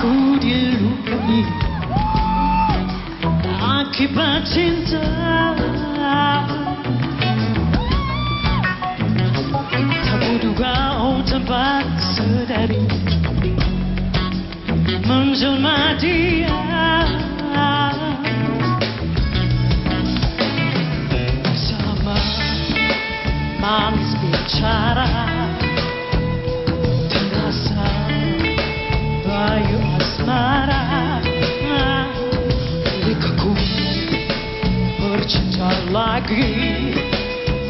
Aku dilukai. Akibat cinta. Kamu duga oh tanpa sadari Menjelma dia. Bersama Manis bicara. Likaku bercinta lagi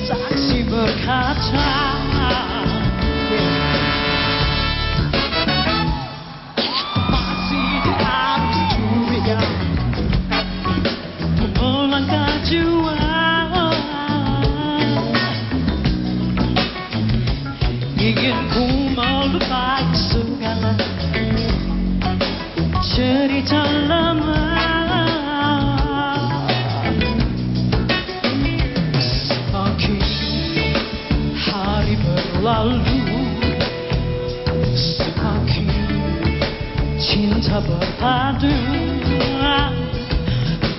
Saksi berkata berlalu Semakin cinta berpadu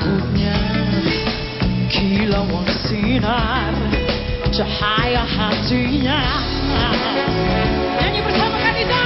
Punya kilauan sinar Cahaya hatinya Nyanyi bersama Kanita